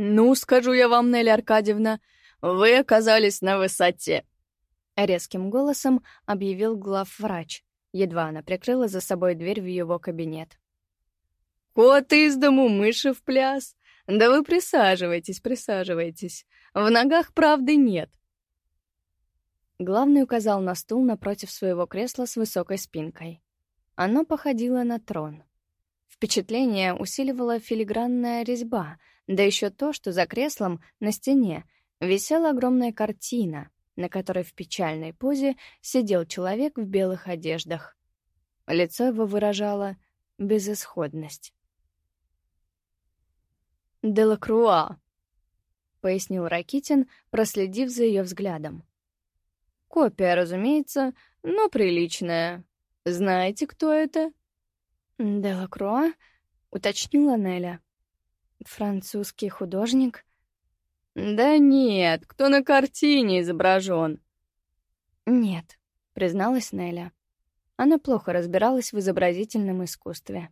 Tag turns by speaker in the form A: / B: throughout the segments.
A: «Ну, скажу я вам, Нелли Аркадьевна, вы оказались на высоте!»
B: Резким голосом объявил главврач. Едва она прикрыла за собой дверь в его кабинет.
A: «Кот из дому, мыши в пляс! Да вы присаживайтесь, присаживайтесь. В ногах правды нет».
B: Главный указал на стул напротив своего кресла с высокой спинкой. Оно походило на трон. Впечатление усиливала филигранная резьба, да еще то, что за креслом на стене висела огромная картина, на которой в печальной позе сидел человек в белых одеждах. Лицо его выражало безысходность.
A: «Делакруа», — пояснил Ракитин, проследив за ее взглядом. «Копия, разумеется, но приличная. Знаете, кто это?»
B: «Делакруа?» — уточнила Неля. «Французский художник?»
A: «Да нет, кто на картине изображен?»
B: «Нет», — призналась Неля. Она плохо разбиралась в изобразительном искусстве.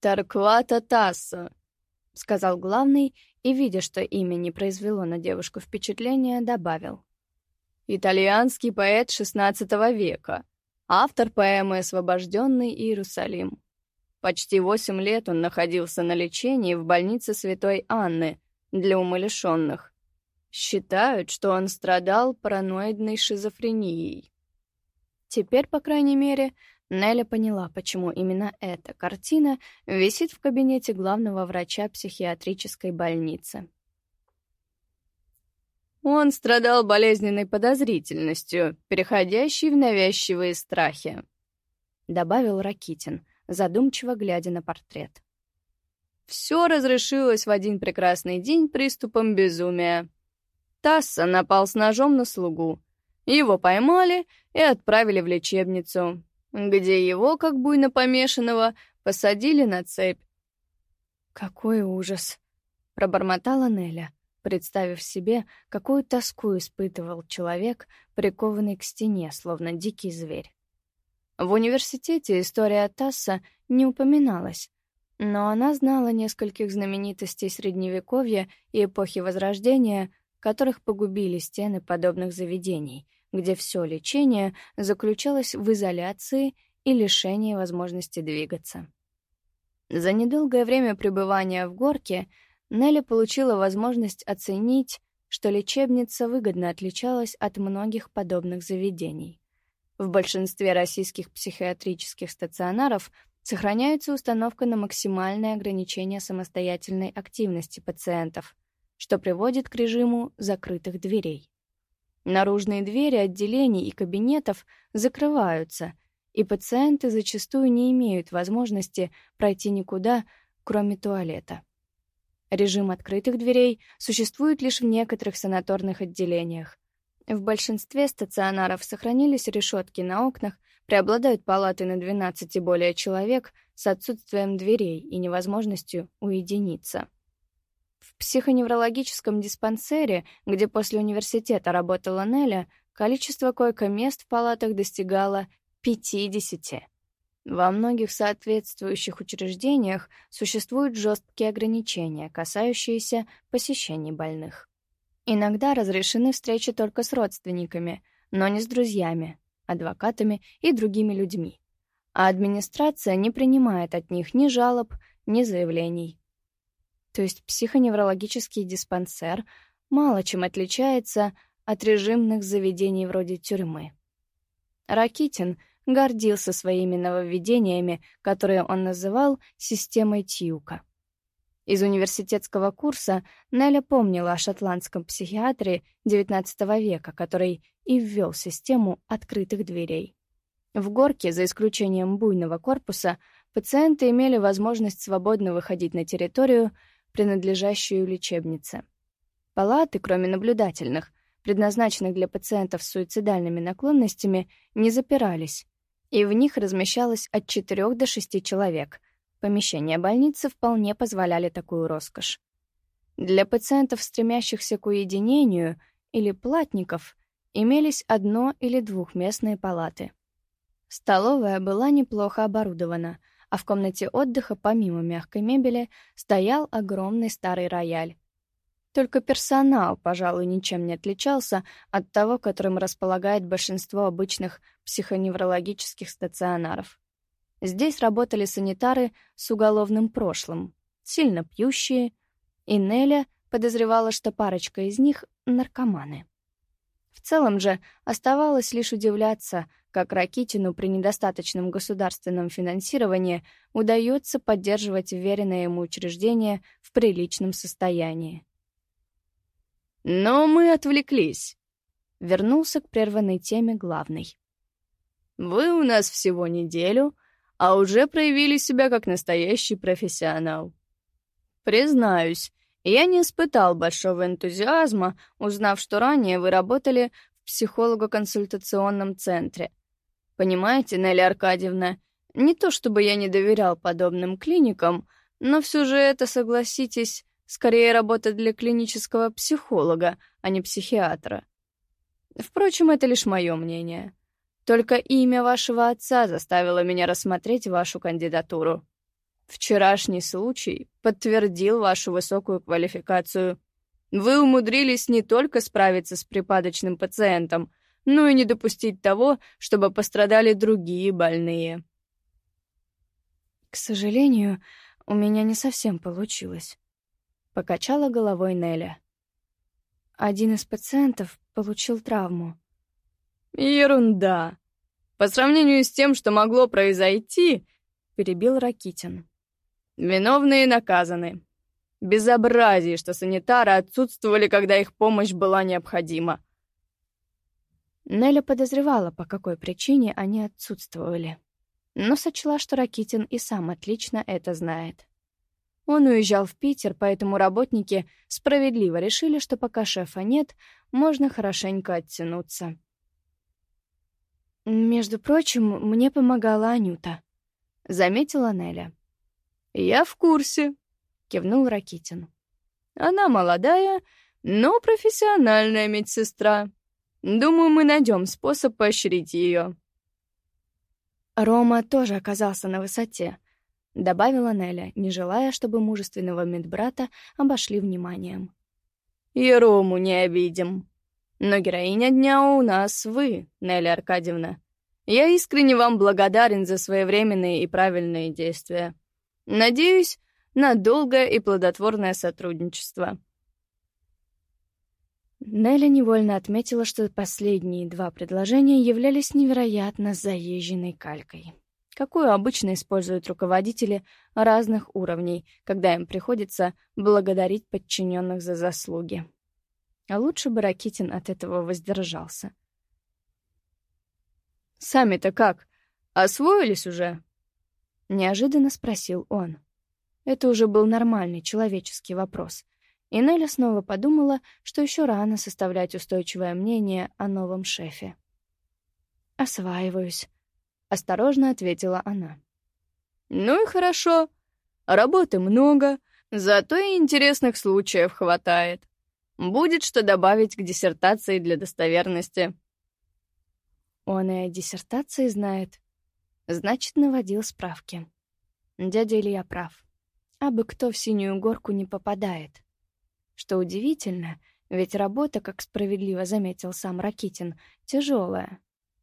A: «Тарквата Тассо», — сказал главный, и, видя, что имя не произвело на девушку впечатления, добавил. «Итальянский поэт XVI века, автор поэмы «Освобожденный Иерусалим». Почти восемь лет он находился на лечении в больнице Святой Анны для умалишенных. Считают, что он страдал параноидной шизофренией. Теперь, по крайней мере, Неля поняла, почему именно эта картина висит в кабинете главного врача психиатрической больницы. Он страдал болезненной подозрительностью, переходящей в навязчивые страхи, — добавил Ракитин, задумчиво глядя на портрет. Все разрешилось в один прекрасный день приступом безумия. Тасса напал с ножом на слугу. Его поймали и отправили в лечебницу где его, как буйно помешанного, посадили на цепь.
B: «Какой ужас!» — пробормотала Неля, представив себе, какую тоску испытывал человек, прикованный к стене, словно дикий зверь. В университете история Тасса не упоминалась, но она знала нескольких знаменитостей Средневековья и эпохи Возрождения, которых погубили стены подобных заведений — где все лечение заключалось в изоляции и лишении возможности двигаться. За недолгое время пребывания в горке Нелли получила возможность оценить, что лечебница выгодно отличалась от многих подобных заведений. В большинстве российских психиатрических стационаров сохраняется установка на максимальное ограничение самостоятельной активности пациентов, что приводит к режиму закрытых дверей. Наружные двери отделений и кабинетов закрываются, и пациенты зачастую не имеют возможности пройти никуда, кроме туалета. Режим открытых дверей существует лишь в некоторых санаторных отделениях. В большинстве стационаров сохранились решетки на окнах, преобладают палаты на 12 и более человек с отсутствием дверей и невозможностью уединиться. В психоневрологическом диспансере, где после университета работала Неля, количество койко-мест в палатах достигало 50. Во многих соответствующих учреждениях существуют жесткие ограничения, касающиеся посещений больных. Иногда разрешены встречи только с родственниками, но не с друзьями, адвокатами и другими людьми. А администрация не принимает от них ни жалоб, ни заявлений. То есть психоневрологический диспансер мало чем отличается от режимных заведений вроде тюрьмы. Ракитин гордился своими нововведениями, которые он называл системой Тьюка. Из университетского курса Неля помнила о шотландском психиатре XIX века, который и ввел систему открытых дверей. В горке, за исключением буйного корпуса, пациенты имели возможность свободно выходить на территорию, принадлежащую лечебнице. Палаты, кроме наблюдательных, предназначенных для пациентов с суицидальными наклонностями, не запирались, и в них размещалось от 4 до 6 человек. Помещения больницы вполне позволяли такую роскошь. Для пациентов, стремящихся к уединению, или платников, имелись одно- или двухместные палаты. Столовая была неплохо оборудована — а в комнате отдыха, помимо мягкой мебели, стоял огромный старый рояль.
A: Только персонал, пожалуй, ничем не отличался от того, которым располагает большинство обычных психоневрологических стационаров. Здесь работали санитары с уголовным прошлым, сильно пьющие, и Неля подозревала, что парочка из них — наркоманы. В целом же оставалось лишь удивляться, как Ракитину при недостаточном государственном финансировании удается поддерживать вверенное ему учреждение в приличном состоянии.
B: Но мы отвлеклись.
A: Вернулся к прерванной теме главный.
B: Вы у нас всего неделю, а уже проявили себя как настоящий профессионал. Признаюсь, я не испытал большого энтузиазма, узнав, что ранее вы работали в психолого-консультационном центре. Понимаете, Нелли Аркадьевна, не то чтобы я не доверял подобным клиникам, но все же это, согласитесь, Скорее, работа для клинического психолога, а не психиатра. Впрочем, это лишь мое мнение. Только имя вашего отца заставило меня рассмотреть вашу кандидатуру. Вчерашний случай подтвердил вашу высокую квалификацию. Вы умудрились не только справиться с припадочным пациентом, но и не допустить того, чтобы пострадали другие больные.
A: К сожалению, у меня не совсем получилось. — покачала головой Неля. Один из пациентов получил травму.
B: «Ерунда! По сравнению с тем, что могло произойти, — перебил Ракитин. Виновные наказаны. Безобразие, что санитары отсутствовали, когда их помощь была необходима.
A: Неля подозревала, по какой причине они отсутствовали, но сочла, что Ракитин и сам отлично это знает. Он уезжал в Питер, поэтому работники справедливо решили, что пока шефа нет, можно хорошенько оттянуться. «Между прочим, мне помогала Анюта», — заметила Неля.
B: «Я в курсе», — кивнул Ракитин. «Она молодая, но профессиональная медсестра. Думаю, мы найдем способ поощрить ее».
A: Рома тоже оказался на высоте —— добавила Неля, не желая, чтобы мужественного медбрата обошли вниманием.
B: «И Рому не обидим. Но героиня дня у нас вы, Неля Аркадьевна. Я искренне вам благодарен за своевременные и правильные действия. Надеюсь на долгое и плодотворное сотрудничество».
A: Неля невольно отметила, что последние два предложения являлись невероятно заезженной калькой какую обычно используют руководители разных уровней, когда им приходится благодарить подчиненных за заслуги. А лучше бы Ракитин от этого воздержался.
B: «Сами-то как? Освоились уже?»
A: Неожиданно спросил он. Это уже был нормальный человеческий вопрос. И Неля снова подумала, что еще рано составлять устойчивое мнение о новом шефе. «Осваиваюсь», Осторожно ответила она.
B: «Ну и хорошо. Работы много, зато и интересных случаев хватает. Будет что добавить к диссертации для достоверности».
A: Он и о диссертации знает. Значит, наводил справки. Дядя Илья прав. Абы кто в синюю горку не попадает. Что удивительно, ведь работа, как справедливо заметил сам Ракитин, тяжелая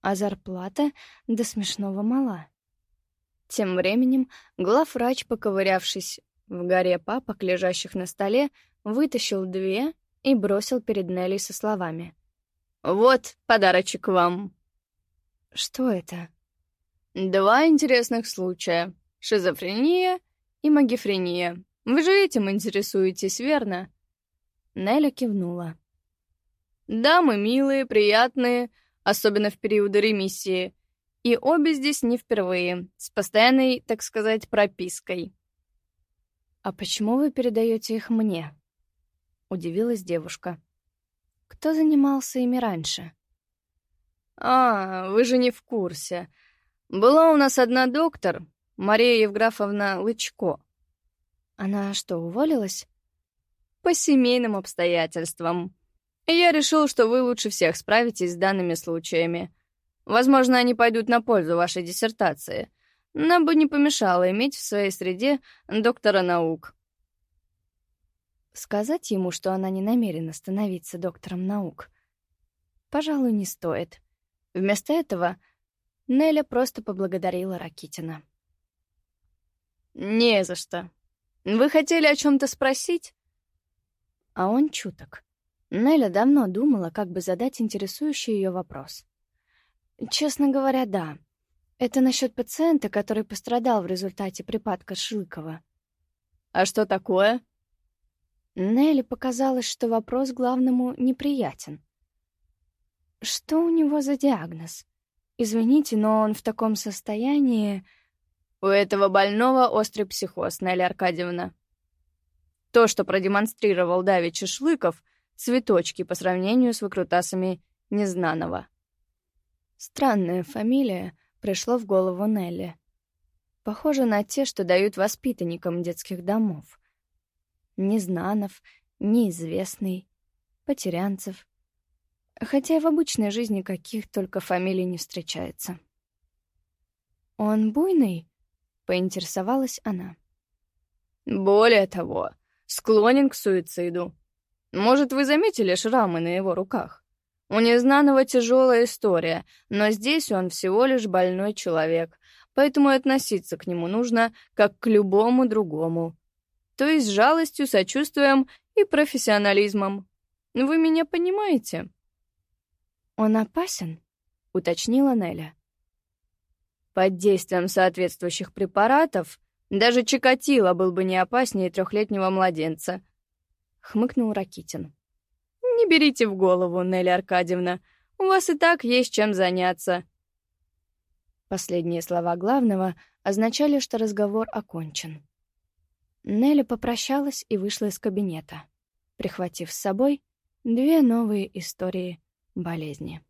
A: а зарплата до смешного мала. Тем временем главврач, поковырявшись в горе папок, лежащих на столе, вытащил две и бросил перед Нелли со словами.
B: «Вот подарочек вам».
A: «Что это?»
B: «Два интересных случая. Шизофрения и магифрения. Вы же этим интересуетесь, верно?»
A: Неля кивнула.
B: «Дамы милые, приятные, особенно в периоды ремиссии. И обе здесь не впервые, с постоянной, так сказать, пропиской.
A: «А почему вы передаете их мне?» — удивилась девушка. «Кто занимался ими раньше?»
B: «А, вы же не в курсе. Была у нас одна доктор, Мария Евграфовна Лычко».
A: «Она что, уволилась?»
B: «По семейным обстоятельствам я решил, что вы лучше всех справитесь с данными случаями. Возможно, они пойдут на пользу вашей диссертации. Нам бы не помешало иметь в своей среде доктора наук.
A: Сказать ему, что она не намерена становиться доктором наук, пожалуй, не стоит. Вместо этого Неля просто поблагодарила Ракитина. «Не за что. Вы хотели о чем то спросить?» А он чуток. Неля давно думала, как бы задать интересующий ее вопрос. «Честно говоря, да. Это насчет пациента, который пострадал в результате припадка Шлыкова». «А что такое?» Нелли показалось, что вопрос главному неприятен. «Что у него за диагноз? Извините, но он в таком состоянии...» «У этого больного острый психоз, Нелли Аркадьевна. То, что продемонстрировал Давид Шлыков, цветочки по сравнению с выкрутасами Незнаного». Странная фамилия пришло в голову Нелли. Похоже на те, что дают воспитанникам детских домов. Незнанов, неизвестный, Потерянцев. Хотя и в обычной жизни каких только фамилий не встречается. «Он буйный?» — поинтересовалась она. «Более того, склонен к суициду. Может, вы заметили шрамы на его руках? У Незнанного тяжелая история, но здесь он всего лишь больной человек, поэтому относиться к нему нужно как к любому другому то есть с жалостью, сочувствием и профессионализмом. Вы меня понимаете?» «Он опасен?» — уточнила Неля. «Под действием соответствующих препаратов даже Чикатило был бы не опаснее трехлетнего младенца», — хмыкнул Ракитин. «Не берите в голову, Нелли Аркадьевна, у вас и так есть чем заняться». Последние слова главного означали, что разговор окончен. Нелли попрощалась и вышла из кабинета, прихватив с собой две новые истории болезни.